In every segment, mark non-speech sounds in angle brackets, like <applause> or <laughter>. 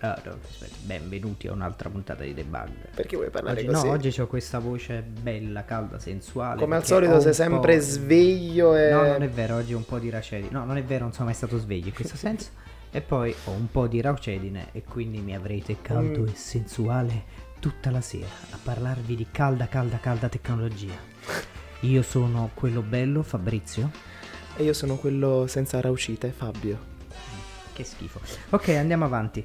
Benvenuti a, no, aspetta, benvenuti a un'altra puntata di Debug. Perché vuoi parlare Oggi, così? no, oggi ho questa voce bella, calda, sensuale. Come al solito sei sempre sveglio e... No, non è vero, oggi ho un po' di racedi. No, non è vero, non sono mai stato sveglio in questo <laughs> senso. E poi ho un po' di raucedine e quindi mi avrete caldo Mm. e sensuale tutta la sera a parlarvi di calda, calda, calda tecnologia. Io sono quello bello, Fabrizio. E io sono quello senza raucite, Fabio. Che schifo. Ok, andiamo avanti.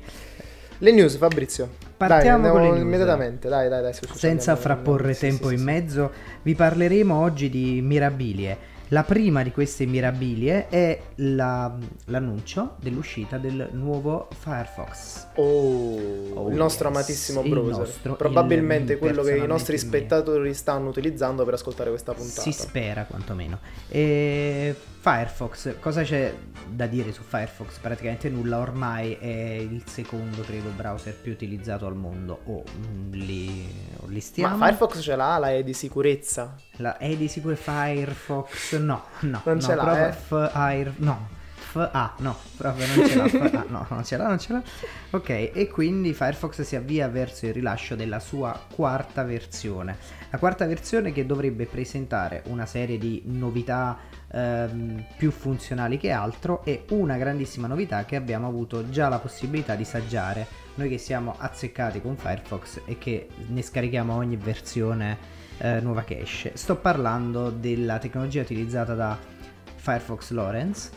Le news, Fabrizio. Partiamo dai, news. immediatamente. Dai, dai, dai. su, su, Senza frapporre. Sì, tempo sì, in sì, mezzo, vi parleremo oggi di mirabilie. La prima di queste mirabilie è la- l'annuncio dell'uscita del nuovo Firefox. Oh, Oh, il nostro yes, amatissimo browser. nostro, Probabilmente il- quello che i nostri il mio. spettatori stanno utilizzando per ascoltare questa puntata. Si spera quantomeno. E Firefox, cosa c'è da dire su Firefox? Praticamente nulla, ormai è il secondo, credo, browser più utilizzato al mondo. O mm, li, li stiamo. Ma Firefox ce l'ha, la è di sicurezza. La è di sicuro Firefox? No, no. Non no, ce l'ha, eh? Fire, no. FA, no, proprio non ce l'ha. FA, no, non ce l'ha, non ce l'ha. Ok, e quindi Firefox si avvia verso il rilascio della sua quarta versione. La quarta versione che dovrebbe presentare una serie di novità ehm, più funzionali che altro e una grandissima novità che abbiamo avuto già la possibilità di saggiare noi che siamo azzeccati con Firefox e che ne scarichiamo ogni versione eh, nuova che. Sto parlando della tecnologia utilizzata da Firefox Lawrence,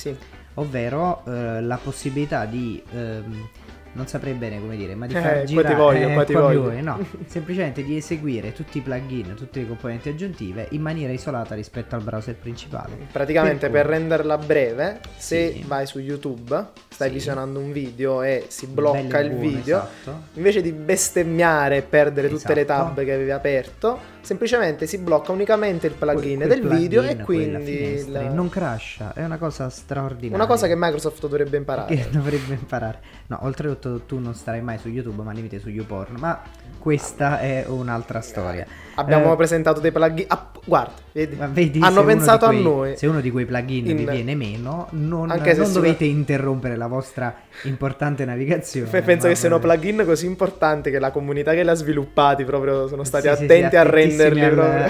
Sì. ovvero eh, la possibilità di ehm, non saprei bene come dire, ma di Eh, far qua ti girare voglio, eh, qua ti voglio. vuoi, no, <laughs> semplicemente di eseguire tutti i plugin, tutte le componenti aggiuntive in maniera isolata rispetto al browser principale. Praticamente Per per renderla breve, se Sì. vai su YouTube, stai Sì. visionando un video e si blocca Bello il buono, video, esatto. invece di bestemmiare e perdere tutte le Esatto. tab che avevi aperto, semplicemente si blocca unicamente il plugin Quel- del quel video e plugin, quindi il- non crasha, è una cosa straordinaria. una cosa che Microsoft dovrebbe imparare. che dovrebbe imparare. No, oltretutto tu non starai mai su YouTube, ma limite su YouPorn, ma questa è un'altra storia. Abbiamo Eh, presentato dei plugin. ah, guarda, vedi? vedi, hanno pensato quei- a noi. Se uno di quei plugin vi In- viene meno, non, non sono- dovete interrompere la vostra importante navigazione. F- Penso che siano plugin così importanti che la comunità che li ha sviluppati proprio sono stati Sì, sì, sì, attenti a renderli al- proprio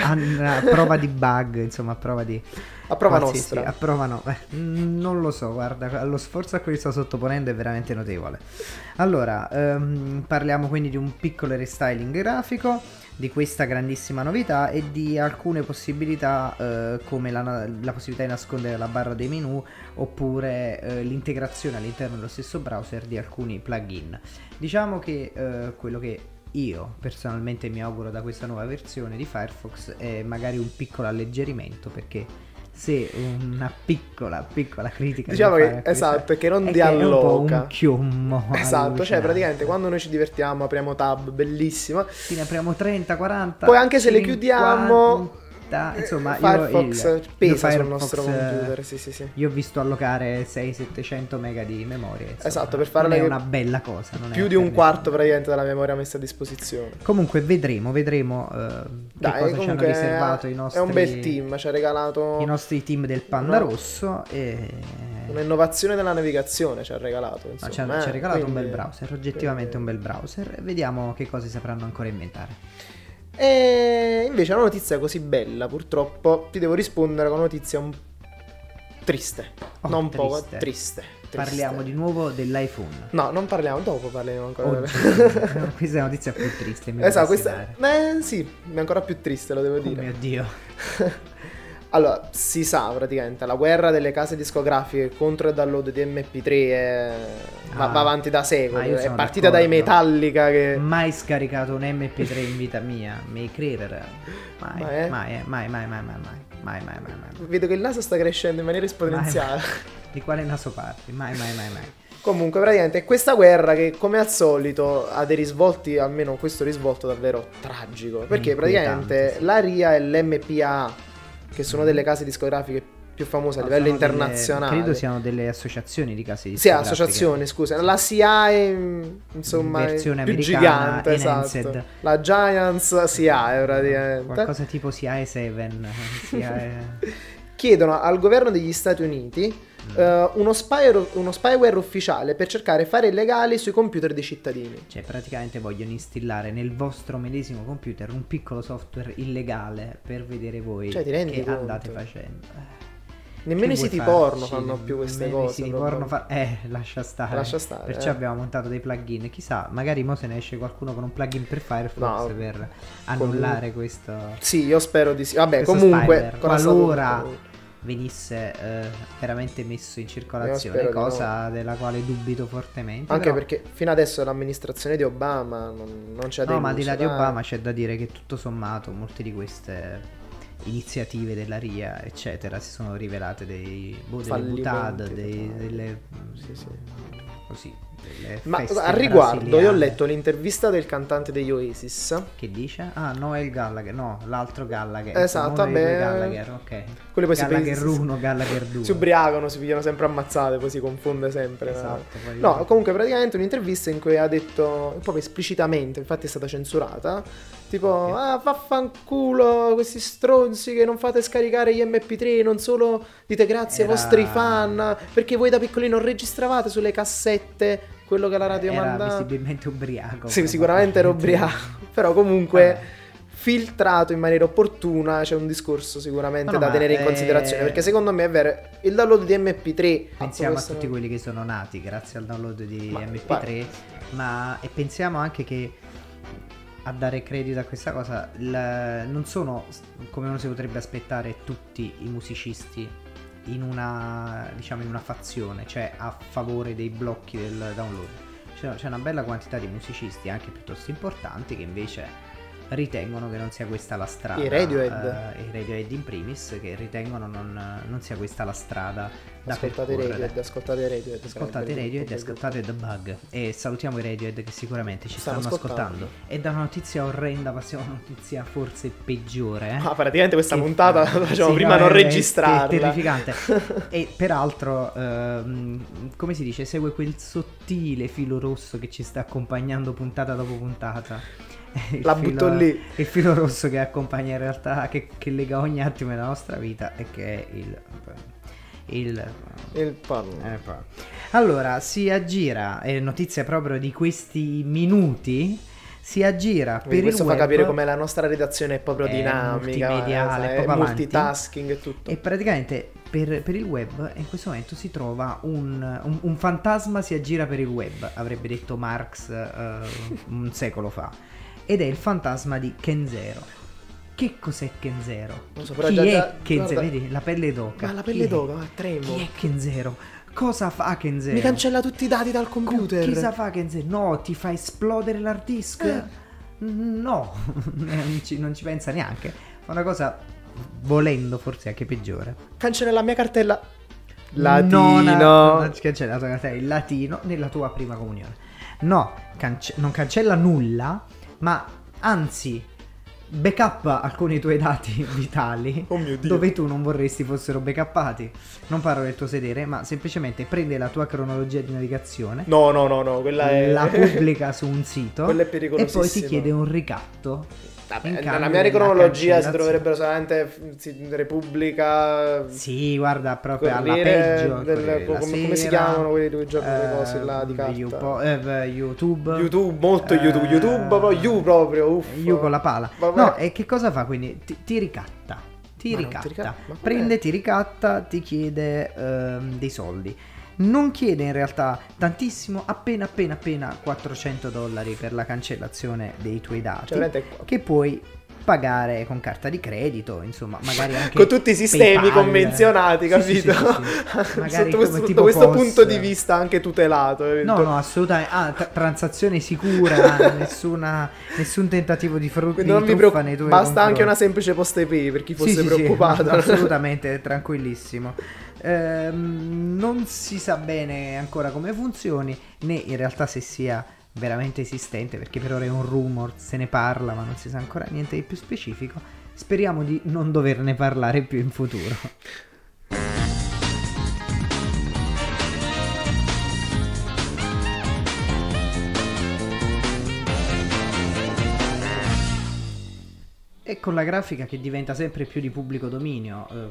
a, a <laughs> prova di bug, insomma, a prova di... a prova qualsiasi- nostra. A prova no, non lo so, guarda, lo sforzo a cui sto sottoponendo è veramente notevole. Allora, ehm, parliamo quindi di un piccolo restyling grafico, di questa grandissima novità e di alcune possibilità eh, come la, la possibilità di nascondere la barra dei menu oppure eh, l'integrazione all'interno dello stesso browser di alcuni plugin. Diciamo che eh, quello che io personalmente mi auguro da questa nuova versione di Firefox è magari un piccolo alleggerimento perché se una piccola piccola critica Diciamo che- esatto, che non è è un chiommo Esatto, cioè praticamente quando noi ci divertiamo apriamo tab, bellissima. Sì, ne apriamo 30, 40 Poi anche se le 50, chiudiamo, insomma io Firefox il- pesa io sul Firefox, nostro eh, computer, sì sì sì. Io ho visto allocare 600-700 mega di memoria. insomma, Esatto, per non farle è una bella cosa. non è Più di un quarto praticamente della memoria messa a disposizione. Comunque vedremo, vedremo eh, che Dai, cosa ci hanno riservato i è nostri, un bel team, ci ha regalato i nostri team del Panda Una- Rosso e un'innovazione della navigazione, ci ha regalato. No, Insomma, ci, ha, eh, ci ha regalato un quindi- bel browser, oggettivamente un bel browser. Vediamo che cosa sapranno ancora inventare. E invece una notizia così bella, purtroppo, ti devo rispondere con una notizia un triste. Oh, non poco triste. triste. Parliamo di nuovo dell'iPhone. No, non parliamo, dopo parleremo ancora. Oggi. <laughs> questa è una notizia più triste. mi esatto, questa dare. eh, sì, è ancora più triste, lo devo Oh dire. mio dio. <laughs> Allora, si sa praticamente, la guerra delle case discografiche contro il download di MP3 è... ah, va, avanti da secoli, ah, è partita dai Metallica che... Mai scaricato un MP3 in vita mia, mi credere. Mai, eh? mai, eh? mai, mai, mai, mai, mai, mai, mai, mai, mai. Vedo che il naso sta crescendo in maniera esponenziale. Mai, mai. Di quale naso parti? Mai, mai, mai, mai. Comunque, praticamente è questa guerra che, come al solito, ha dei risvolti, almeno questo risvolto davvero tragico. Perché praticamente la RIA e l'MPA che sono delle case discografiche più famose a No, livello sono delle- internazionale. credo siano delle associazioni di case Sì, discografiche. associazioni, scusa. La CIA è, insomma, Versione più americana, gigante, esatto. La Giants CIA, praticamente. Qualcosa tipo CI7. CI... <laughs> Chiedono al governo degli Stati Uniti Eh, uno, spyware, uno spyware ufficiale per cercare fare illegali sui computer dei cittadini. Cioè, praticamente vogliono instillare nel vostro medesimo computer un piccolo software illegale per vedere voi Cioè, che conto? andate facendo. Eh, Nemmeno i siti farci? porno fanno più queste Nemmeno cose. I siti porno fa- Eh, lascia stare. Lascia stare, Perciò eh. abbiamo montato dei plugin. Chissà, magari mo se ne esce qualcuno con un plugin per Firefox No, per annullare questo. Sì, io spero di sì. Vabbè, comunque, qualora tutto? Venisse eh, veramente messo in Io circolazione, cosa della quale dubito fortemente. Anche però- perché fino adesso l'amministrazione di Obama non, non c'è No, ma di là di. Obama c'è da dire che tutto sommato molte di queste iniziative della RIA, eccetera, si sono rivelate dei boh, delle butade, dei, delle Sì, sì. così, Ma al riguardo, io ho letto l'intervista del cantante degli Oasis. che dice? Ah, Noel Gallagher, no, l'altro Gallagher. Esatto, vabbè. Gallagher, ok. Quelli poi Gallagher si- 1, Gallagher 2. Si ubriacano, si pigliano sempre ammazzate, poi si confonde sempre. no? Esatto, poi- No, comunque praticamente un'intervista in cui ha detto, proprio esplicitamente, infatti è stata censurata, tipo, ah vaffanculo questi stronzi che non fate scaricare gli mp3, non solo dite grazie Era- ai vostri fan, perché voi da piccoli non registravate sulle cassette quello che la radio era mandava. visibilmente ubriaco. Sì, sicuramente era ubriaco, <laughs> però comunque... Vabbè. Filtrato in maniera opportuna c'è un discorso sicuramente No, da tenere in eh, considerazione perché secondo me è vero il download di MP3 Pensiamo a tutti quelli che sono nati grazie al download di Ma, MP3, ma e pensiamo anche che a dare credito a questa cosa il- non sono come uno si potrebbe aspettare tutti i musicisti in una diciamo in una fazione, cioè a favore dei blocchi del download. C'è, c'è una bella quantità di musicisti anche piuttosto importanti che invece ritengono che non sia questa la strada. I Radiohead. eh, I Radiohead in primis che ritengono non, non sia questa la strada da ascoltate. Radiohead ascoltate i Radiohead Ascoltate i Radiohead e ascoltate The Bug e salutiamo i Radiohead che sicuramente ci Stanno stanno, ascoltando. ascoltando. E da una notizia orrenda passiamo a una notizia forse peggiore. Ah, praticamente questa Che- puntata la facciamo Sì, prima no, non è- è terrificante. <laughs> e peraltro, ehm, come si dice, segue quel sottile filo rosso che ci sta accompagnando puntata dopo puntata. Il La filo- butto lì. Il filo rosso che accompagna in realtà, che, che lega ogni attimo della nostra vita e che è il... il Il eh. Allora, si aggira, è notizia proprio di questi minuti, si aggira per Quindi il questo web fa capire come la nostra redazione è proprio È dinamica, multimediale, è proprio avanti. multitasking e tutto. e praticamente per, per il web in questo momento si trova un, un- un fantasma si aggira per il web, avrebbe detto Marx eh, un secolo fa, ed è il fantasma di Kenzero. Che cos'è Kenzero? Non so, però Chi già- è già- Kenzero? guarda- Vedi, la pelle d'oca. Ma la Chi pelle è? d'oca, ma tremo. Chi è Kenzero? Cosa fa Kenzero? Mi cancella tutti i dati dal computer. Cosa fa Kenzero? No, ti fa esplodere l'hard disk? Eh. No, <laughs> non ci, non ci pensa neanche. Fa una cosa, volendo forse anche peggiore. Cancella la mia cartella. Latino. ha- non ci cancella la tua cartella il latino nella tua prima comunione. No, cance- non cancella nulla, ma anzi backup alcuni tuoi dati <laughs> vitali Oh mio Dio. dove tu non vorresti fossero backuppati. Non parlo del tuo sedere, ma semplicemente prende la tua cronologia di navigazione, No, no, no, no, quella è... la pubblica su un sito <laughs> Quella è e poi ti chiede un ricatto. Vabbè, nella mia cronologia si troverebbero solamente Repubblica. Sì, guarda, proprio alla peggio. del- Corriere della come- come si Sera, chiamano quelli due giorni, le cose là di ehm, carta? Youpo- eh, YouTube. YouTube, molto YouTube. Eh, YouTube, proprio You proprio. Uff. You con la pala. Vabbè. No, e che cosa fa quindi? Ti, ti ricatta. Ti non ti ricatta. ricatta? Prende, ti ricatta, ti chiede ehm, dei soldi. Non chiede in realtà tantissimo, appena appena appena 400 dollari per la cancellazione dei tuoi dati, Cioè, che puoi pagare con carta di credito, insomma, magari anche con tutti i sistemi PayPal. convenzionati, capito? sì, sì, sì. <laughs> Magari sotto questo, come sotto questo POS. punto di vista anche tutelato. No, no, assolutamente. Ah, tra- transazione sicura, <laughs> nessuna, nessun tentativo di, fru- Quindi di non nei tuoi basta anche confronti. una semplice poste pay per chi fosse preoccupato. assolutamente, tranquillissimo. Ehm, non si sa bene ancora come funzioni, né in realtà se sia veramente esistente, perché per ora è un rumor, se ne parla, ma non si sa ancora niente di più specifico. Speriamo di non doverne parlare più in futuro. E con la grafica che diventa sempre più di pubblico dominio, eh,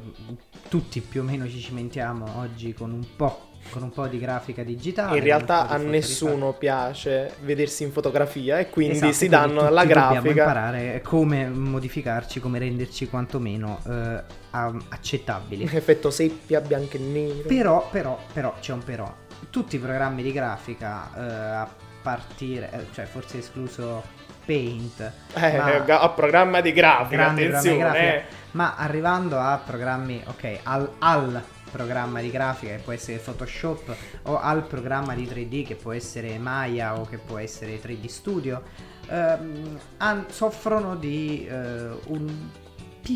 tutti più o meno ci cimentiamo oggi con un po', con un po' di grafica digitale. In realtà a nessuno piace vedersi in fotografia e quindi Esatto, si quindi danno alla tutti Dobbiamo grafica. imparare come modificarci, come renderci quantomeno eh, accettabili. Effetto seppia, bianco e nero. Però, però, però, c'è un però. Tutti i programmi di grafica, eh, partire, eh, cioè forse escluso Paint, Eh, ma- ga- a programma di grafica, programmi di attenzione. grafica, eh. ma arrivando a programmi, ok, al, al programma di grafica che può essere Photoshop o al programma di 3D che può essere Maya o che può essere 3D Studio, ehm, soffrono di eh, un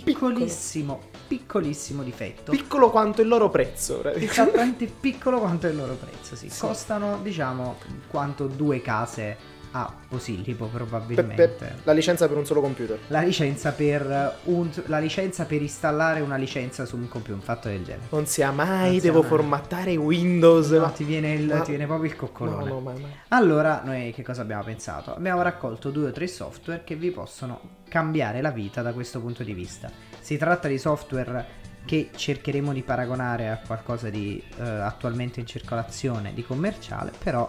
piccolissimo, piccolissimo difetto. Piccolo quanto il loro prezzo. praticamente. Esattamente piccolo quanto il loro prezzo, sì. Sì. Costano, diciamo, quanto due case a Posillipo Per- probabilmente. per- la licenza per un solo computer. La licenza per un- la licenza per installare una licenza su un computer, un fatto del genere. Non sia mai, Non devo mai. formattare Windows. No, ma- ti viene, il, ma- ti viene proprio il coccolone. No, no, mai. Allora, noi che cosa abbiamo pensato? Abbiamo raccolto due o tre software che vi possono cambiare la vita da questo punto di vista. Si tratta di software che cercheremo di paragonare a qualcosa di eh, attualmente in circolazione, di commerciale, però...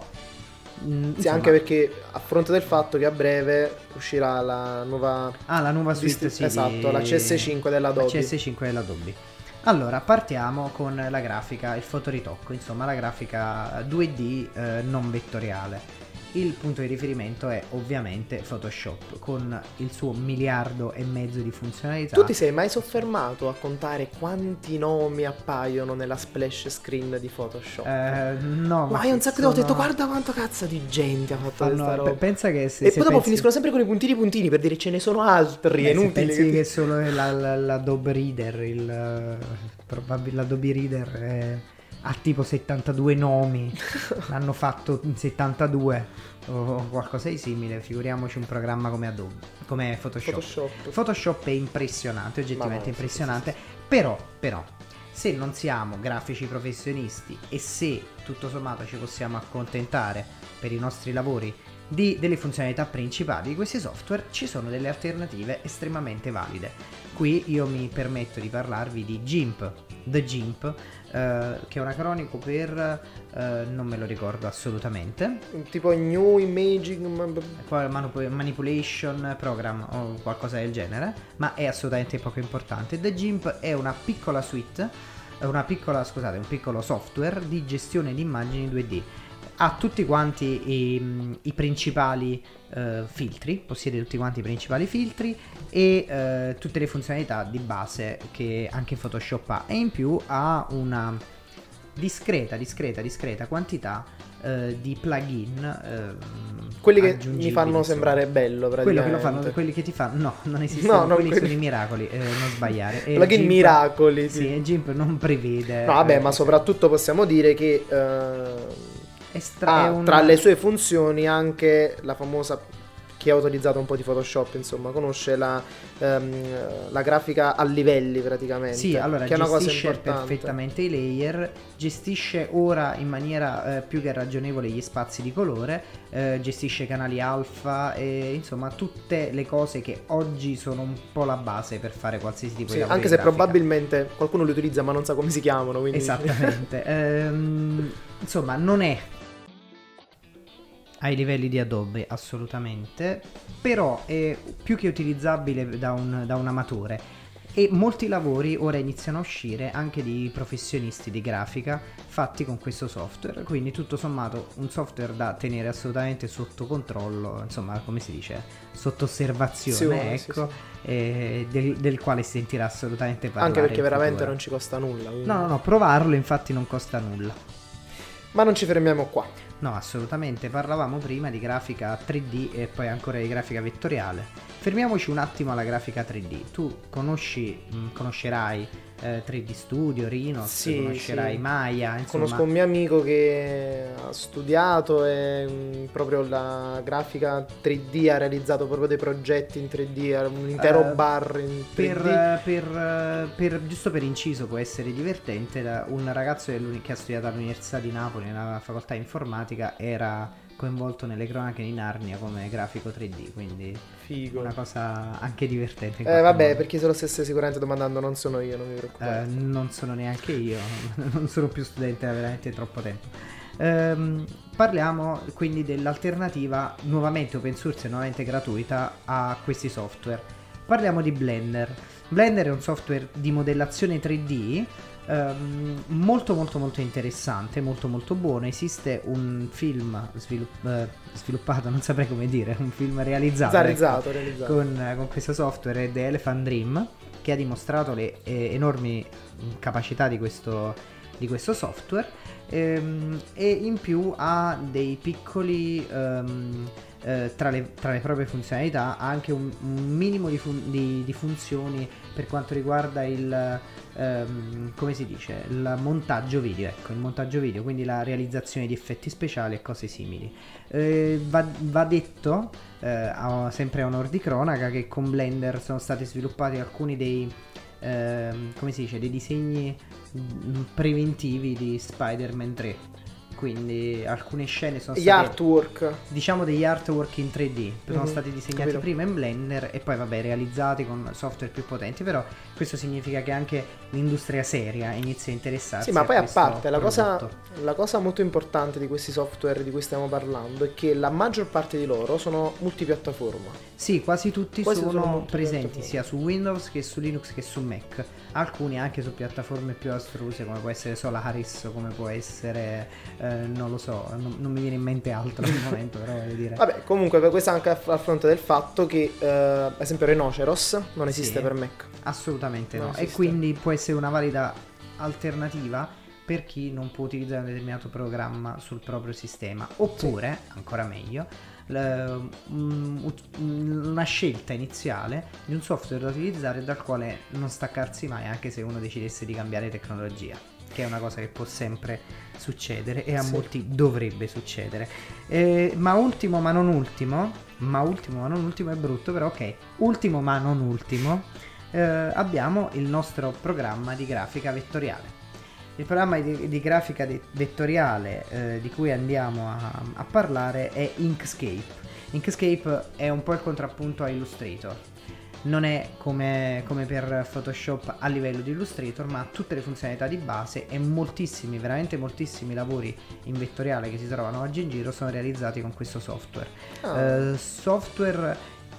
mm, Sì, anche perché a fronte del fatto che a breve uscirà la nuova Ah, la nuova suite, Dist- sì, esatto, la CS5 dell'Adobe. La CS5 dell'Adobe. Allora, partiamo con la grafica, il fotoritocco, insomma la grafica 2D eh, non vettoriale. Il punto di riferimento è ovviamente Photoshop, con il suo miliardo e mezzo di funzionalità. Tu ti sei mai soffermato a contare quanti nomi appaiono nella splash screen di Photoshop? Eh, no, ma io un sacco di volte ho detto sono- guarda quanto cazzo di gente ha fatto fanno- questa roba. pe- Pensa che se, e se poi dopo pensi- finiscono sempre con i puntini puntini per dire ce ne sono altri, Beh, è inutile. pensi che- solo la- la- l'Adobe Reader, il, eh, probabile l'Adobe Reader è- ha tipo 72 nomi, <laughs> l'hanno fatto in 72 o qualcosa di simile, figuriamoci un programma come Adobe, come Photoshop. Photoshop. Photoshop è impressionante, oggettivamente no, sì, impressionante, però, però, se non siamo grafici professionisti e se tutto sommato ci possiamo accontentare per i nostri lavori di- delle funzionalità principali di questi software, ci sono delle alternative estremamente valide. Qui io mi permetto di parlarvi di GIMP, The GIMP, eh, che è un acronico per, eh, non me lo ricordo assolutamente, Tipo New Imaging. ma- poi Manipu- Manipulation Program o qualcosa del genere, ma è assolutamente poco importante. The GIMP è una piccola suite, una piccola, scusate, un piccolo software di gestione di immagini 2D. Ha tutti quanti i, i principali eh, filtri, possiede tutti quanti i principali filtri e eh, tutte le funzionalità di base che anche Photoshop ha. E in più ha una discreta, discreta, discreta quantità eh, di plugin ehm, Quelli che mi fanno sembrare bello, quello che lo fanno, quelli che ti fanno no, non esistono, No, non quelli quelli- sono i miracoli, eh, non sbagliare. <laughs> E Plugin GIMP- miracoli. Sì, e GIMP non prevede No, vabbè, eh, ma soprattutto possiamo dire che eh, estra- ha è un- tra le sue funzioni anche la famosa chi ha utilizzato un po' di Photoshop, insomma, conosce la, ehm, la grafica a livelli praticamente. Sì, allora che è una cosa gestisce perfettamente i layer, gestisce ora in maniera eh, più che ragionevole gli spazi di colore, eh, gestisce i canali alfa e insomma tutte le cose che oggi sono un po' la base per fare qualsiasi tipo Sì, di lavoro anche se grafica. probabilmente qualcuno li utilizza ma non sa come si chiamano. Quindi... Esattamente. <laughs> Ehm, insomma, non è ai livelli di Adobe assolutamente, però è più che utilizzabile da un, da un amatore. e molti lavori ora iniziano a uscire anche di professionisti di grafica fatti con questo software, quindi tutto sommato un software da tenere assolutamente sotto controllo, insomma come si dice, sotto osservazione, Sì, ecco, eh, del, del quale si sentirà assolutamente parlare. Anche perché veramente futuro. non ci costa nulla. quindi- No, no, no, provarlo infatti non costa nulla. Ma non ci fermiamo qua. No, assolutamente. Parlavamo prima di grafica 3D e poi ancora di grafica vettoriale. Fermiamoci un attimo alla grafica 3D. Tu conosci, mh, conoscerai eh, 3D Studio, Rhinos, Sì, conoscerai sì. Maya, insomma. Conosco un mio amico che ha studiato e mm, proprio la grafica 3D ha realizzato proprio dei progetti in 3D, ha un intero Eh, bar in 3D. Per, eh, per, eh, per- giusto per inciso può essere divertente, un ragazzo che ha studiato all'Università di Napoli nella facoltà informatica era coinvolto nelle cronache di Narnia come grafico 3D, quindi Figo. una cosa anche divertente. Eh vabbè, modo. per chi se lo stesse sicuramente domandando non sono io, non mi preoccupare. Eh, non sono neanche io, <laughs> non sono più studente da veramente troppo tempo. Ehm, parliamo quindi dell'alternativa nuovamente open source e nuovamente gratuita a questi software. Parliamo di Blender. Blender è un software di modellazione 3D ehm, molto molto molto interessante, molto molto buono. Esiste un film svilupp- eh, sviluppato, non saprei come dire, un film realizzato. ecco, Realizzato, con, con questo software The Elephant Dream che ha dimostrato le eh, enormi mh, capacità di questo, di questo software ehm, e in più ha dei piccoli ehm, eh, tra, le, tra le proprie funzionalità ha anche un, un minimo di, fun- di- di funzioni per quanto riguarda il ehm, dice il montaggio video ecco il montaggio video quindi la realizzazione di effetti speciali e cose simili eh, va, va detto, eh, a- sempre a onor di cronaca, che con Blender sono stati sviluppati alcuni dei, ehm, come si dice, dei disegni mm, preventivi di Spider-Man 3. Quindi alcune scene sono Gli state, artwork. diciamo, degli artwork in 3D. Sono Mhm, stati disegnati capito. prima in Blender e poi, vabbè, realizzati con software più potenti. Però questo significa che anche l'industria seria inizia a interessarsi. Sì, ma poi a parte, la cosa, la cosa molto importante di questi software di cui stiamo parlando è che la maggior parte di loro sono multipiattaforma. Sì, quasi tutti Quasi sono, sono presenti sia su Windows che su Linux che su Mac. Alcuni anche su piattaforme più astruse come può essere Solaris, come può essere, eh, non lo so, non, non mi viene in mente altro al <laughs> momento, però voglio dire. Vabbè, comunque questo anche a, a fronte del fatto che, eh, ad esempio, Rhinoceros non esiste Sì. per Mac. Assolutamente Non no. E esiste. quindi può essere una valida alternativa per chi non può utilizzare un determinato programma sul proprio sistema. Oppure, ancora meglio, mm, mm, una scelta iniziale di un software da utilizzare dal quale non staccarsi mai anche se uno decidesse di cambiare tecnologia. Che è una cosa che può sempre succedere e a Sì. molti dovrebbe succedere. Eh, ma ultimo ma non ultimo, ma ultimo ma non ultimo è brutto, però ok. Ultimo ma non ultimo, eh, abbiamo il nostro programma di grafica vettoriale. Il programma di, di grafica di- vettoriale eh, di cui andiamo a, a parlare è Inkscape. Inkscape è un po' il contrappunto a Illustrator. Non è come, come per Photoshop a livello di Illustrator, ma ha tutte le funzionalità di base e moltissimi, veramente moltissimi lavori in vettoriale che si trovano oggi in giro sono realizzati con questo software. Ah, Eh, software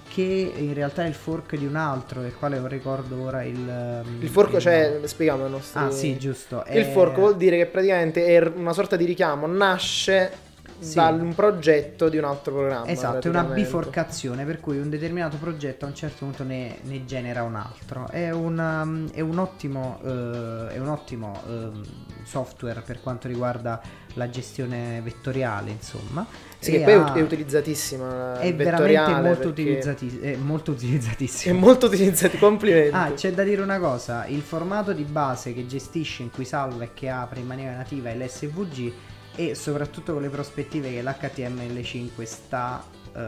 che in realtà è il fork di un altro, del quale non ricordo ora il... ehm, il fork, il cioè, spieghiamo ai nostri... Ah sì, giusto. Il è- fork vuol dire che praticamente è una sorta di richiamo, nasce Sì. da un progetto di un altro programma. Esatto, è una biforcazione per cui un determinato progetto a un certo punto ne, ne genera un altro. È, una- è un ottimo, eh, è un ottimo ehm, software per quanto riguarda la gestione vettoriale, insomma. Sì, che poi è ha- è utilizzatissima. è il veramente molto, utilizzati- è molto <laughs> È utilizzatissimo. molto utilizzato, complimenti. Ah, c'è da dire una cosa, il formato di base che gestisce, in cui salva e che apre in maniera nativa è l'SVG e soprattutto con le prospettive che l'HTML5 sta eh,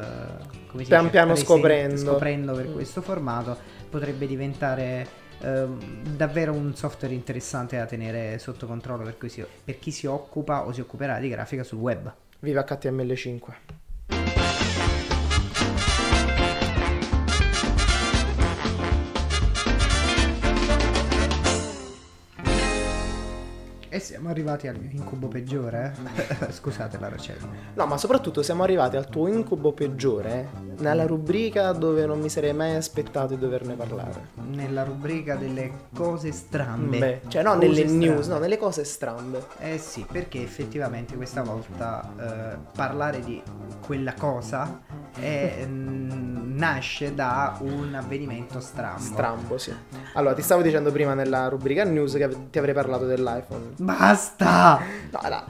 come si Pian dice, piano presente- scoprendo. scoprendo per Mm. questo formato potrebbe diventare ehm, davvero un software interessante da tenere sotto controllo per, cui si- per chi si occupa o si occuperà di grafica sul web. Viva HTML5. E siamo arrivati al mio incubo peggiore. eh? <laughs> Scusate la recetta. No, ma soprattutto siamo arrivati al tuo incubo peggiore nella rubrica dove non mi sarei mai aspettato di doverne parlare. Nella rubrica delle cose strambe. Beh, cioè no, Cose nelle news, strambe. no, nelle cose strambe. Eh sì, perché effettivamente questa volta eh, parlare di quella cosa è- nasce da un avvenimento strambo. Strambo, sì. Allora, ti stavo dicendo prima nella rubrica news che ti avrei parlato dell'iPhone. Basta! No, dai.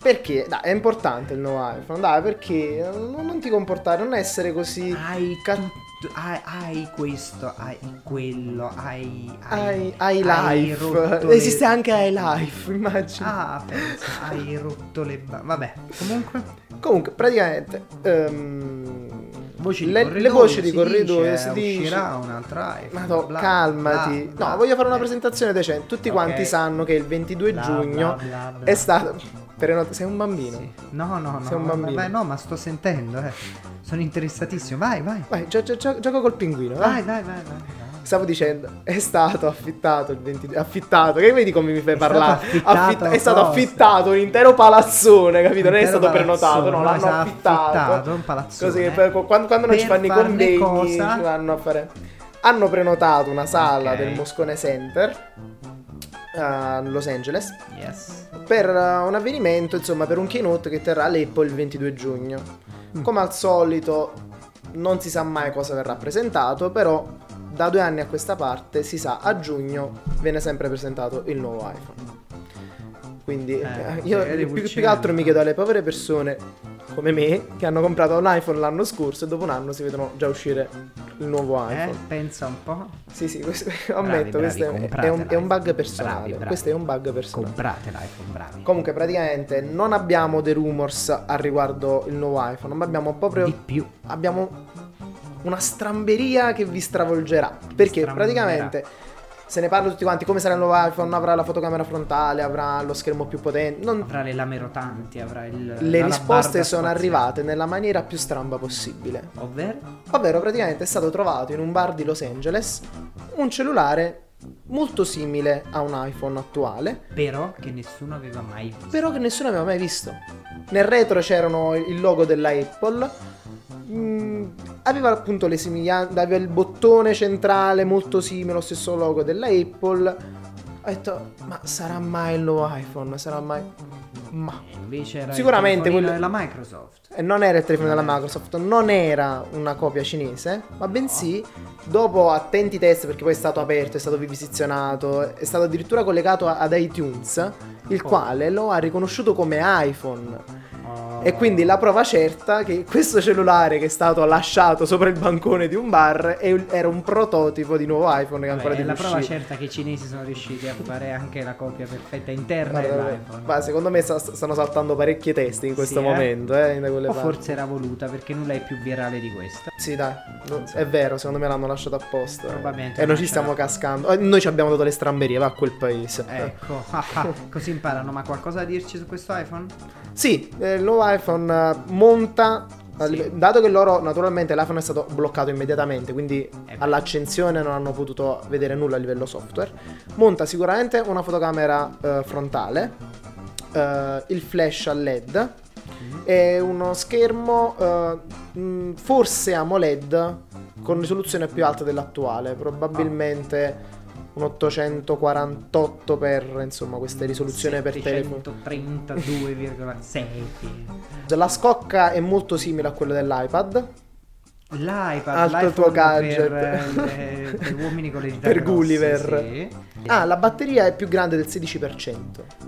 Perché? Dai, è importante il nuovo iPhone. Dai, perché non non ti comportare, non essere così. Hai, ca- tutto- hai, hai questo, hai quello, hai... Hai, hai hai life. rotto le- <laughs> Esiste anche hai life, immagino. Ah, pensa, hai rotto le... ba- Vabbè, comunque... Comunque, praticamente. ehm, Voci le, corridoio, le voci di si corridoio dice, si dice. uscirà un altro iPhone. Ma no, bla, calmati. bla, bla. no, voglio fare una presentazione decente. Tutti Ok. quanti sanno che il 22 bla, giugno è stato. prenotato- Sei un bambino. Sì. No, no, no. Sei un ma- bambino. Vai, no, ma sto sentendo, eh. Sono interessatissimo. Vai, vai. Vai, gio- gio- gio- gioca col pinguino. Vai, vai. vai, vai, vai. Stavo dicendo, è stato affittato il 22. Affittato, che vedi come mi fai È stato parlare? affittato Affitta- è stato affittato un intero palazzone, capito? Non è stato prenotato, no, no, l'hanno è stato affittato. affittato, un palazzone. Così che poi quando, quando non ci Per fanno i convegni, cosa? vanno a fare. Hanno prenotato una sala Ok. del Moscone Center a Los Angeles Yes. per uh, un avvenimento, insomma, per un keynote che terrà l'Apple il 22 giugno. Mm. Come al solito, non si sa mai cosa verrà presentato, però da due anni a questa parte si sa a giugno viene sempre presentato il nuovo iPhone. Quindi Eh, eh, io più, più che altro mi chiedo alle povere persone come me che hanno comprato un iPhone l'anno scorso e dopo un anno si vedono già uscire il nuovo Eh, iPhone. penso un po'. Sì, sì, questo, <laughs> ammetto, bravi, questo è- è, un, è un bug personale. Bravi. Questo è un bug personale. Comprate l'iPhone, bravi. Comunque, praticamente non abbiamo dei rumors a riguardo il nuovo iPhone, ma abbiamo proprio. Di più. Abbiamo una stramberia che vi stravolgerà. Perché Stramberà. praticamente se ne parla tutti quanti come sarà il nuovo iPhone, avrà la fotocamera frontale, avrà lo schermo più potente. Non- Avrà le lame rotanti, avrà il... le risposte sono spaziale. arrivate nella maniera più stramba possibile. Ovvero? Ovvero, praticamente è stato trovato in un bar di Los Angeles un cellulare molto simile a un iPhone attuale, Però che nessuno aveva mai visto. però che nessuno aveva mai visto. Nel retro c'erano il logo della Apple. Mm, aveva appunto le somiglianze, aveva il bottone centrale molto simile, lo stesso logo della Apple. Ho detto, ma sarà mai il nuovo iPhone? Sarà mai... Ma... Invece era Sicuramente quello- della Microsoft. E non era il telefono della. Microsoft, non era una copia cinese, ma bensì, dopo attenti test, perché poi è stato aperto, è stato vivisizionato, è stato addirittura collegato ad iTunes, il Oh. quale lo ha riconosciuto come iPhone. E quindi la prova certa che questo cellulare che è stato lasciato sopra il bancone di un bar era un prototipo di nuovo iPhone che ancora è deve la prova certa che i cinesi sono riusciti a fare anche la copia perfetta interna Guarda, dell'iPhone. ma secondo me sta- stanno saltando parecchie teste in questo Sì, eh? momento, eh, parti. forse era voluta perché nulla è più virale di questa. Sì, dai, no, è vero, secondo me l'hanno lasciato apposta. Probabilmente E noi ci stiamo cascando. Eh, Noi ci abbiamo dato le stramberie, va a quel paese. Ecco, <laughs> così imparano. Ma qualcosa da dirci su questo iPhone? Sì, eh, il nuovo iPhone eh, monta. a Sì. Dato che loro, naturalmente, l'iPhone è stato bloccato immediatamente, quindi all'accensione non hanno potuto vedere nulla a livello software. Monta sicuramente una fotocamera eh, frontale, eh, il flash a LED e uno schermo eh, mh, forse AMOLED con risoluzione più alta dell'attuale, probabilmente un 848 per insomma queste risoluzioni per telefono. 732,6. La scocca è molto simile a quella dell'iPad. L'iPad, l'iPhone tuo gadget. per, eh, per uomini con le <laughs> dita Per grosse, Gulliver. sì. Ah, la batteria è più grande del 16%.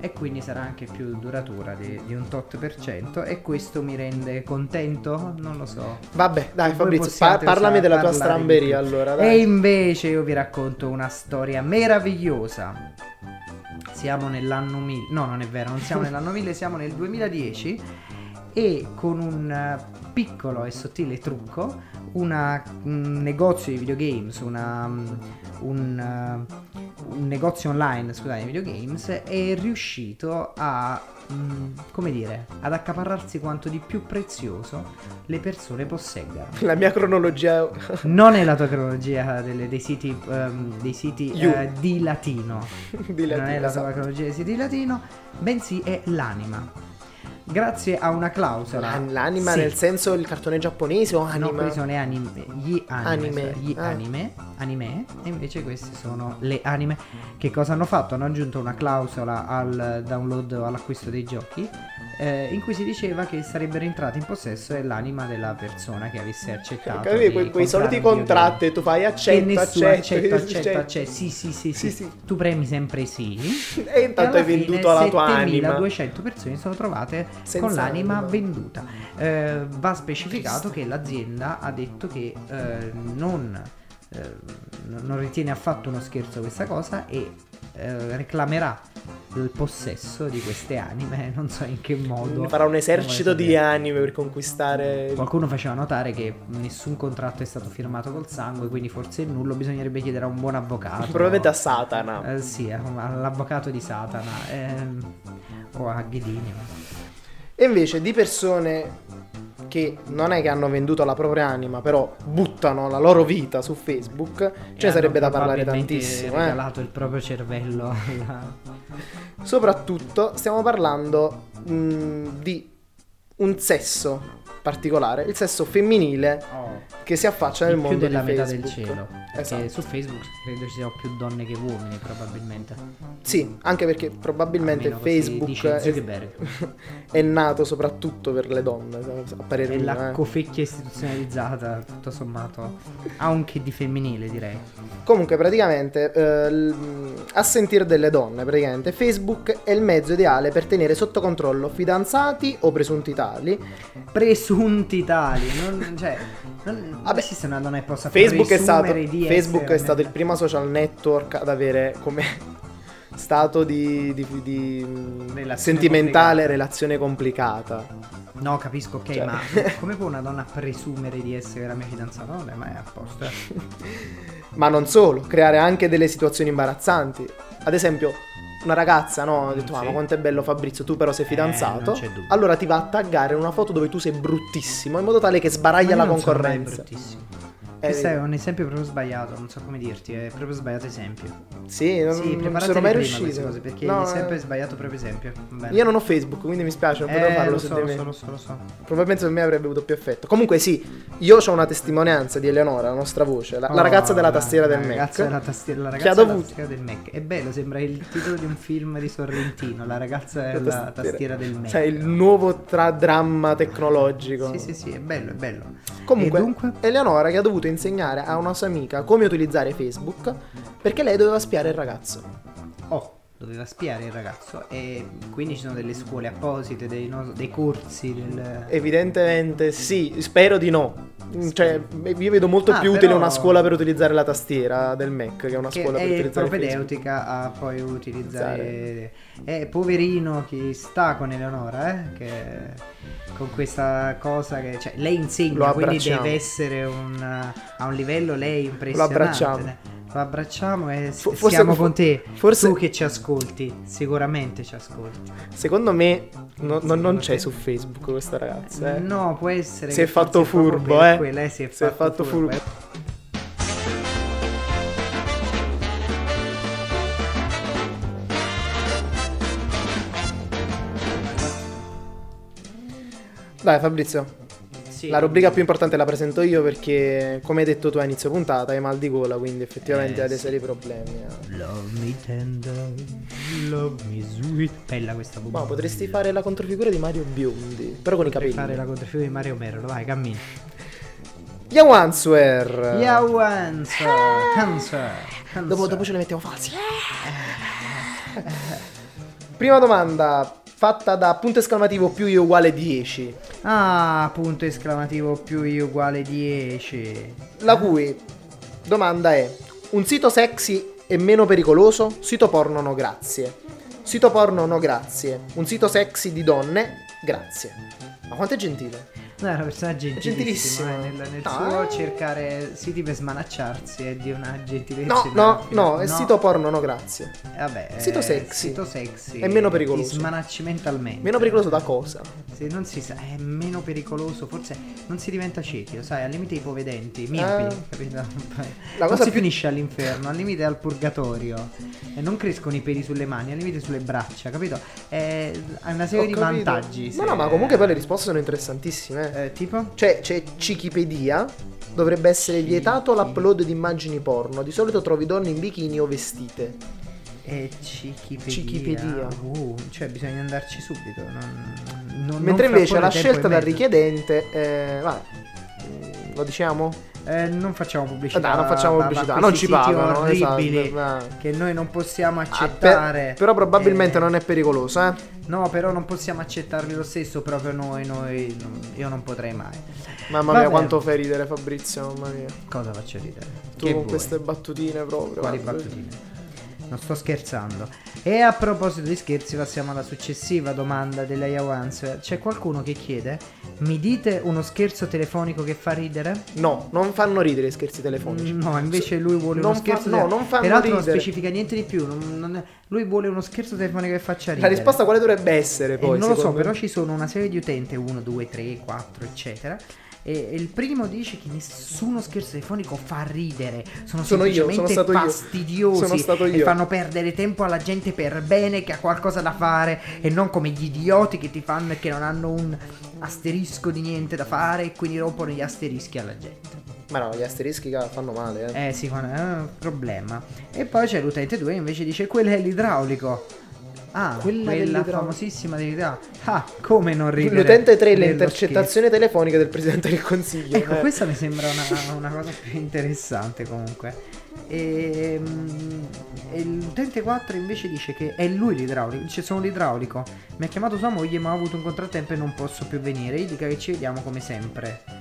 E quindi sarà anche più duratura di, di un tot per cento e questo mi rende contento? Non lo so. Vabbè, dai Voi Fabrizio, par- parlami della tua stramberia allora, E dai. invece io vi racconto una storia meravigliosa. Siamo nell'anno 1000, no non è vero, non siamo nell'anno 1000, siamo nel 2010 e con un piccolo e sottile trucco una- un negozio di videogames, una, un, eh, un negozio online, scusate, videogames, è riuscito a, mm, come dire, ad accaparrarsi quanto di più prezioso le persone posseggano. <laughs> La mia cronologia <laughs> Non è la tua cronologia delle- dei siti, ehm, dei siti eh, di latino. <laughs> di non è latino, la tua esatto. cronologia dei siti di latino, bensì è l'anima. Grazie a una clausola. La- L'anima Sì. nel senso il cartone giapponese o No, anima? quelli sono le anime, gli anime, Anime, gli ah. anime, anime, e invece queste sono le anime. Che cosa hanno fatto? Hanno aggiunto una clausola al download o all'acquisto dei giochi eh, in cui si diceva che sarebbero entrati in possesso dell'anima della persona che avesse accettato. Capivi? di Quei, soliti contratti e tu fai accetta, accetta, <laughs> accetta, accetta. accetta, sì, sì, sì, sì, Sì, sì. Tu premi sempre sì. <laughs> E intanto alla hai venduto fine la tua anima. 7200 persone sono trovate Senza con l'anima anima. venduta. Eh, va specificato che l'azienda ha detto che eh, non, eh, n- non ritiene affatto uno scherzo questa cosa e eh, reclamerà il possesso di queste anime, <laughs> non so in che modo. Farà un esercito di anime per conquistare. Qualcuno faceva notare che nessun contratto è stato firmato col sangue, quindi forse è nullo, bisognerebbe chiedere a un buon avvocato. Probabilmente a Satana. Eh, sì, all'avvocato di Satana ehm, o a Ghidini. E invece di persone che non è che hanno venduto la propria anima, però buttano la loro vita su Facebook, ce ne hanno sarebbe da parlare tantissimo. eh. regalato il proprio cervello Soprattutto stiamo parlando mh, di un sesso particolare, il sesso femminile che si affaccia nel mondo della di metà Facebook. del cielo. Perché Esatto. su Facebook credo ci siano più donne che uomini, probabilmente. Sì, anche perché probabilmente Facebook è, <laughs> è nato soprattutto per le donne, a parere È mio. la eh. cofecchia istituzionalizzata, tutto sommato. Ha un che di femminile, direi. Comunque, praticamente, eh, a sentire delle donne, praticamente, Facebook è il mezzo ideale per tenere sotto controllo fidanzati o presunti tali. Presunti tali. Non, cioè, non, non Vabbè, esiste una donna che possa Facebook è stato, Facebook è stato il primo social network ad avere come stato di, di- di, Relazione sentimentale complicata. relazione complicata. No, capisco, ok, Cioè- ma <laughs> come può una donna presumere di essere la mia fidanzata? Ma è a posto. eh. Ma non solo, creare anche delle situazioni imbarazzanti. Ad esempio, una ragazza, no? Ha detto, Sì. ah, ma quanto è bello Fabrizio, tu però sei Eh, fidanzato. dubbio. allora ti va a taggare una foto dove tu sei bruttissimo, in modo tale che sbaraglia la non sono mai concorrenza. bruttissimo. Eh, Questo è un esempio proprio sbagliato, non so come dirti, è proprio sbagliato esempio. Sì, non, sì, non sono mai riuscito. queste cose, perché No, è sempre eh, sbagliato proprio esempio. Bene. Io non ho Facebook, quindi mi spiace, non eh, farlo lo su so, lo so, lo so, lo so. Probabilmente per me avrebbe avuto più effetto. Comunque sì, io ho una testimonianza di Eleonora, la nostra voce, la, la Oh, ragazza della la- tastiera la del ragazza Mac. Della tastiera, la che ragazza della tastiera del Mac. È bello, sembra il titolo di un film di Sorrentino, la ragazza La della tastiera. del Mac. Sai, il nuovo tra- dramma tecnologico. Sì, sì, sì, è bello, è bello. Comunque? Eleonora che ha dovuto insegnare a una sua amica come utilizzare Facebook perché lei doveva spiare il ragazzo. Oh, doveva spiare il ragazzo e quindi ci sono delle scuole apposite, dei, no- dei corsi, del... Evidentemente sì, spero di no. Cioè, io vedo molto Ah, più utile però- una scuola per utilizzare la tastiera del Mac che una che scuola per è utilizzare Facebook. propedeutica a poi utilizzare eh, poverino chi sta con Eleonora eh, che con questa cosa che cioè, lei Lo insegna quindi deve essere un, a un livello lei Lo impressionante abbracciamo. lo abbracciamo e forse- siamo con te forse- tu che ci ascolti sicuramente ci ascolti Secondo me no- no- non c'è su Facebook questa ragazza. eh. no può essere Si è fatto furbo, eh. quello, lei si è Si fatto, fatto furbo. eh. Dai Fabrizio, Sì. la rubrica più importante la presento io perché come hai detto tu a inizio puntata hai mal di gola, quindi effettivamente Eh, hai dei sì. seri problemi. eh. Love me tender, love me sweet. Bella questa Ma potresti fare la controfigura di Mario Biondi, però con i Potrei capelli. fare la controfigura di Mario Merlo, vai, cammina. Yao Answer. Yao answer, answer, answer. Dopo, dopo ce le mettiamo falsi. Prima domanda, fatta da punto esclamativo più io uguale 10, Ah, punto esclamativo più i uguale 10. la cui domanda è un sito sexy e meno pericoloso? Sito porno no grazie. Sito porno no grazie. Un sito sexy di donne? Grazie. Ma quanto è gentile. No, è una persona gentilissima. Gentilissima. eh, Nel, nel Ah, suo eh. cercare siti per smanacciarsi è di una gentilezza. No, no, inaffidabile. no, è sito porno, no grazie. Eh, Vabbè, sito è sexy. Sito sexy. È meno Ti pericoloso. smanacci mentalmente. Meno pericoloso da cosa? Se non si sa, è meno pericoloso, forse non si diventa ciechi, lo sai, al limite ipovedenti, miopi, Ah. capito? La non cosa si più- finisce all'inferno, al limite è al purgatorio. E non crescono i peli sulle mani, al limite sulle braccia, capito? È una serie Ho di capito. vantaggi. No, se- no, ma comunque poi le risposte sono interessantissime. Eh. Tipo? Cioè, c'è Wikipedia. Dovrebbe essere vietato l'upload di immagini porno. Di solito trovi donne in bikini o vestite. E Cichipedia. Cichipedia. Uh, cioè bisogna andarci subito. Non, non- Mentre non invece la scelta dal mezzo. richiedente. Eh, mm, lo diciamo? Eh, non facciamo pubblicità. Dai, non facciamo pubblicità, non ci pagano, orribili esatto, che noi non possiamo Ah, per- accettare. però probabilmente Eh, non è pericoloso, eh? No, però non possiamo accettarli lo stesso proprio noi, noi non- io non potrei mai. Mamma Va mia, quanto fai ridere, Fabrizio. Mamma mia. Cosa faccio ridere? Tu Che con vuoi? queste battutine proprio. Quali battutine? Non sto scherzando. E a proposito di scherzi, passiamo alla successiva domanda della Yawans. C'è qualcuno che chiede: Mi dite uno scherzo telefonico che fa ridere? No, non fanno ridere i scherzi telefonici. No, invece lui vuole Non uno fa- scherzo. no, non fanno Peraltro non ridere. specifica niente di più. non- non Lui vuole uno scherzo telefonico che faccia La ridere. risposta quale dovrebbe essere Eh, poi? non lo so, secondo però me? ci sono una serie di utenti, 1, 2, 3, 4, eccetera. E e il primo dice che nessuno scherzo telefonico fa ridere. Sono, Sono io, sono semplicemente io. fastidiosi Sono stato e io. fanno perdere tempo alla gente per bene che ha qualcosa da fare e non come gli idioti che ti fanno e che non hanno un asterisco di niente da fare e quindi rompono gli asterischi alla gente. Ma no, gli asterischi fanno male, eh. Eh sì, è un problema. E poi c'è l'utente 2 che invece dice quello è l'idraulico. Ah, Quella quella, dell'idraulico. famosissima dell'idraulico. Ah, come non ridere. L'utente 3, dello l'intercettazione telefonica del Presidente del Consiglio. Ecco, eh. questa mi sembra una, una cosa più interessante comunque. E, mm, e l'utente 4 invece dice che è lui l'idraulico. Dice sono l'idraulico. Mi ha chiamato sua moglie ma ho avuto un contrattempo e non posso più venire. Gli dica che ci vediamo come sempre.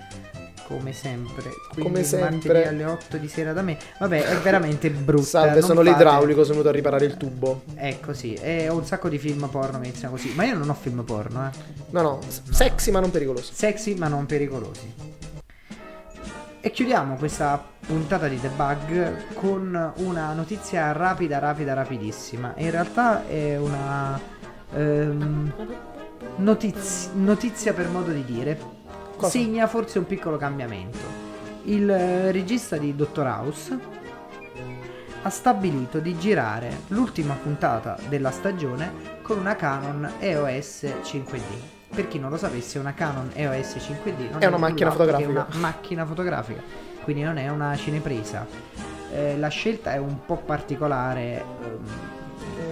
Come sempre. Quindi Come sempre. alle 8 di sera da me. Vabbè, è veramente brutta. Salve, sono fate- l'idraulico, sono venuto a riparare il tubo. È così. E ho un sacco di film porno che iniziano così. Ma io non ho film porno, eh. No, no, s- sexy ma non pericoloso. Sexy ma non pericolosi. E chiudiamo questa puntata di debug con una notizia rapida, rapida, rapidissima. In realtà è una ehm, notiz- notizia per modo di dire. Cosa? Segna forse un piccolo cambiamento. Il eh, regista di Dottor House ha stabilito di girare l'ultima puntata della stagione con una Canon EOS 5D. Per chi non lo sapesse, una Canon EOS 5D non È una nulla macchina fotografica. una macchina fotografica, quindi non è una cinepresa. Eh, la scelta è un po' particolare. ehm,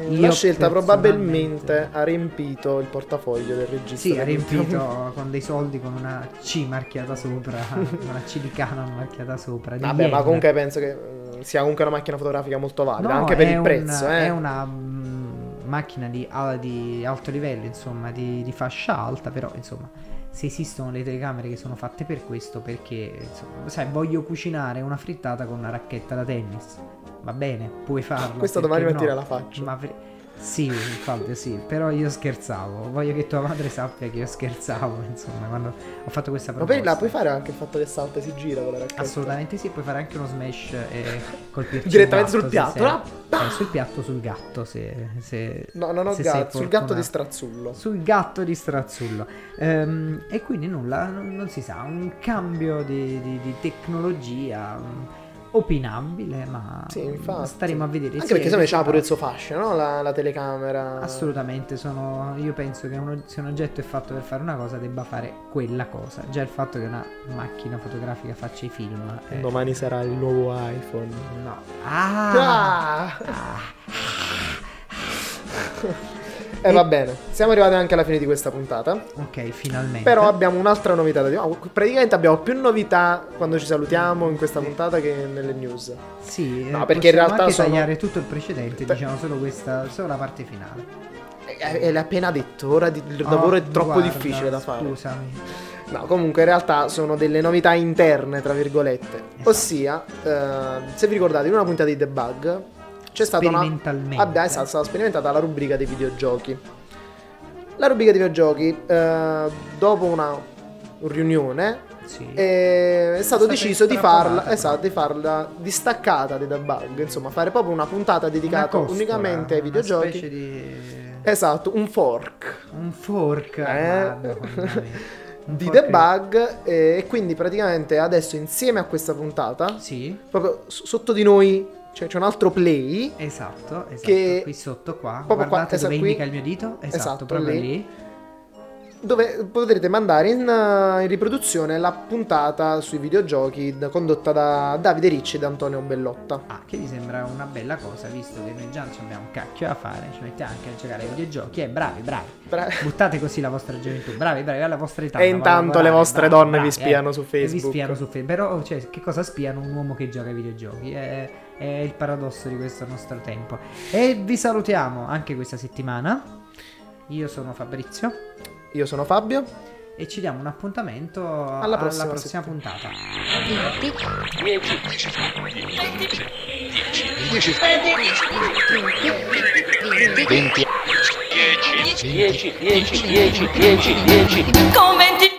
La scelta probabilmente ha riempito il portafoglio del regista. Sì, ha riempito <laughs> con dei soldi con una C marchiata sopra, <laughs> una C di Canon marchiata sopra. Vabbè, ma yen. comunque penso che mm, sia comunque una macchina fotografica molto valida, No, anche per il prezzo, eh. È una mm, macchina di, di alto livello, insomma, di, di fascia alta, però insomma, se esistono le telecamere che sono fatte per questo, perché, insomma, sai, voglio cucinare una frittata con una racchetta da tennis. Va bene, puoi farlo. Questa domani no? mattina la faccio. Ma fri- sì, Fabio, sì, però io scherzavo. Voglio che tua madre sappia che io scherzavo, insomma, quando ho fatto questa Ma proposta. poi la puoi fare anche il fatto che salta e si gira con la racchetta. Assolutamente sì, puoi fare anche uno smash e colpirci Direttamente sul gatto, se piatto, sei- eh, sul piatto, sul gatto, se... se No, non ho se gatto, sul gatto di. Strazzullo. Sul gatto di Strazzullo. Ehm, e quindi nulla, non, non si sa, un cambio di, di- di tecnologia mm, opinabile, ma Sì, infatti. staremo a vedere. Anche Sì, perché secondo me c'ha pure il suo fascino, no? La, la telecamera. Assolutamente, sono, io penso che uno- se un oggetto è fatto per fare una cosa debba fare quella cosa. Già il fatto che una macchina fotografica faccia i film. è- Domani sarà il nuovo iPhone. No. Ah! Ah! E va bene, siamo arrivati anche alla fine di questa puntata. Ok, finalmente. Però abbiamo un'altra novità da dire. Oh, praticamente abbiamo più novità quando ci salutiamo in questa puntata che nelle news. Sì, No, eh, perché in realtà anche sono- tagliare tutto il precedente, Beh. diciamo solo questa, solo la parte finale. E e l'hai appena detto, ora di- il lavoro Oh, è troppo guarda, difficile da fare. Scusami. No, comunque in realtà sono delle novità interne, tra virgolette. Esatto. Ossia, eh, se vi ricordate, in una puntata di debug c'è stata una... Vabbè, esatto, è stata sperimentata la rubrica dei videogiochi. La rubrica dei videogiochi, eh, dopo una riunione Sì. e è stato deciso di farla, esatto, di farla distaccata da debug, insomma, fare proprio una puntata Una dedicata costola, unicamente ai una videogiochi. specie di... Esatto, un fork Un fork Eh. <laughs> Di debug eh, e quindi praticamente adesso insieme a questa puntata, Sì, proprio sotto di noi cioè, c'è un altro play esatto, esatto. Che- Qui sotto qua. Proprio qua, Guardate esatto, dove qui. indica il mio dito. Esatto, Esatto, proprio lì. lì. dove potrete mandare in, uh, in riproduzione la puntata sui videogiochi condotta da Davide Ricci e da Antonio Bellotta. Ah, che mi sembra una bella cosa, visto che noi già non abbiamo un cacchio da fare, ci mettiamo anche a giocare ai videogiochi. Eh, bravi, bravi. Bra- Buttate così la vostra gioventù, bravi, bravi, alla vostra età. E intanto le vostre donne bravi, vi spiano eh. su E Vi Facebook. spiano su Facebook. Però, cioè, che cosa spiano un uomo che gioca ai videogiochi? È, è il paradosso di questo nostro tempo. E vi salutiamo anche questa settimana. Io sono Fabrizio Io sono Fabio. e ci diamo un appuntamento Alla prossima prossima puntata. 10 10 10 10 10 10 Commenti,